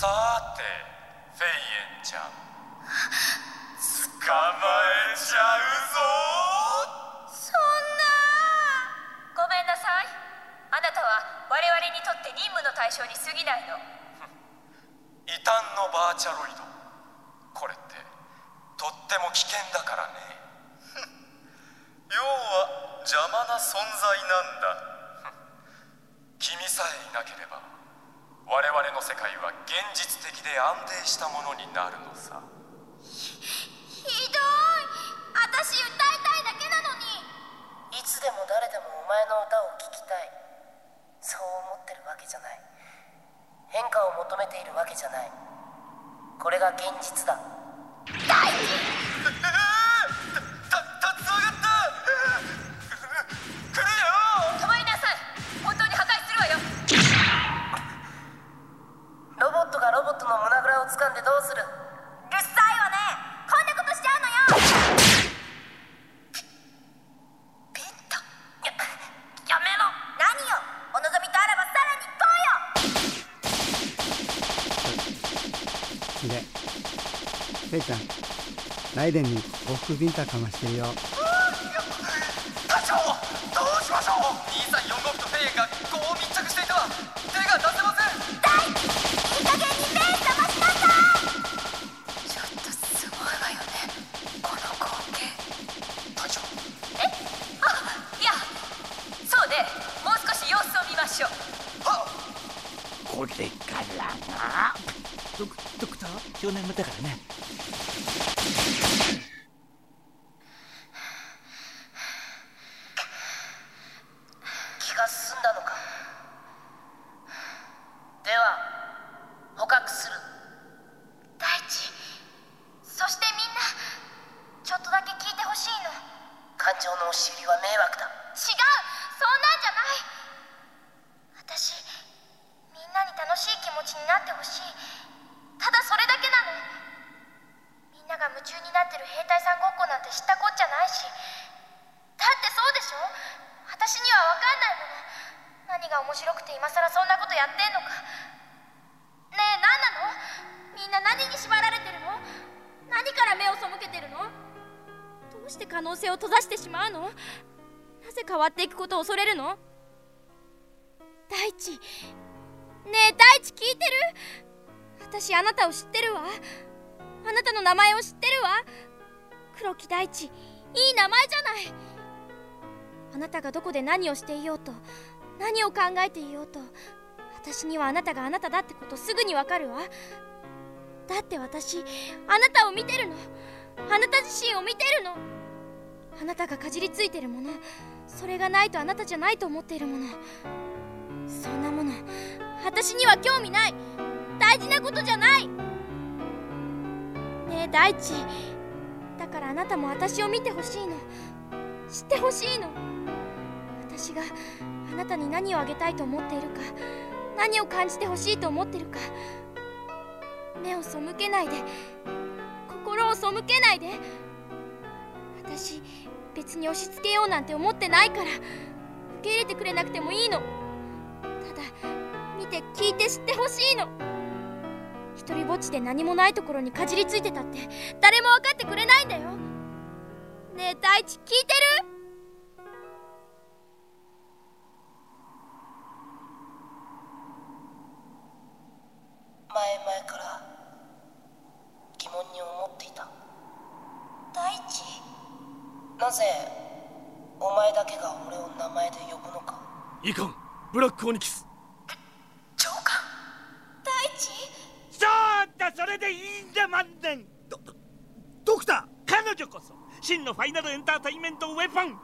さてフェイエンちゃん。捕まえちゃうぞそんな。ごめんなさい。あなたは我々にとって任務の対象に過ぎないの。異端のバーチャロイド。これってとっても危険だからね。要は邪魔な存在なんだ。君さえいなければ我々の世界は現実的で安定したものになるのさ。ひどい。私歌いたいだけなのに。いつでも誰でもお前の歌を聴きたい。そう思ってるわけじゃない。変化を求めているわけじゃない。これが現実だ。大地掴んでどうする？うるさいわね。こんなことしちゃうのよ。ピンとややめろ。何よ。お望みとあらばさらに行こうよ。きれいちゃん。ライデンに往復ビンタかましてるよこれからな。ドクドクター？少年もだからね気が済んだのかでは捕獲する大地そしてみんなちょっとだけ聞いてほしいの感情の押し売りは迷惑だ違うそんなんじゃない私みんなに楽しい気持ちになってほしいただそれだけなのみんなが夢中になってる兵隊さんごっこなんて知ったこっちゃないし。だってそうでしょ？私には分かんないもの何が面白くて今更そんなことやってんのか。ねえ何なの？みんな何に縛られてるの？何から目を背けてるの？どうして可能性を閉ざしてしまうの？なぜ変わっていくことを恐れるの？大地。ねえ大地聞いてる？私あなたを知ってるわ。あなたの名前を知ってるわ。黒木大地。いい名前じゃない。あなたがどこで何をしていようと何を考えていようと私にはあなたがあなただってことすぐにわかるわ。だって私あなたを見てるの。あなた自身を見てるの。あなたがかじりついてるもの。それがないとあなたじゃないと思っているもの。そんなもの。私には興味ない。大事なことじゃない。ねえ大地。からあなたも私を見てほしいの。知ってほしいの。私があなたに何をあげたいと思っているか何を感じてほしいと思ってるか目を背けないで心を背けないで私別に押し付けようなんて思ってないから受け入れてくれなくてもいいの。ただ見て聞いて知ってほしいの。一人ぼっちで何もないところにかじりついてたって誰も分かってくれないんだよ。ねえ大地聞いてる？前々から疑問に思っていた。大地？なぜお前だけが俺を名前で呼ぶのか。いかん。ブラックオニキス長官大地ちょっとそれでいいんだまんねんドドクタ彼女こそ真のファイナルエンターテインメントウェポン。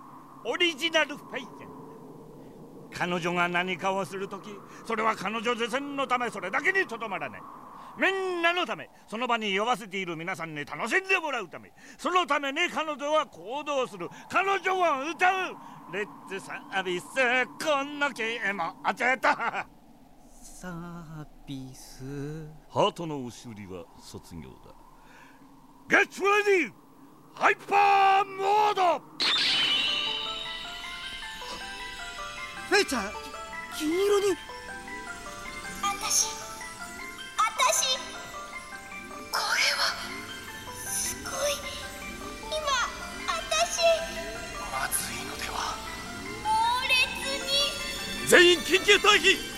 オリジナルファイヤー彼女が何かをするときそれは彼女自身のためそれだけにとどまらない。みんなのためその場に呼ばせている皆さんに楽しんでもらうため。そのために彼女は行動する。彼女は歌う。レッツサービスこの気も当てたサービス。ハートの押し売りは卒業だ。Get ready! ハイパーモード!フェイちゃん金色に。私私これはすごい。今私。たまずいのでは。猛烈に。全員緊急退避!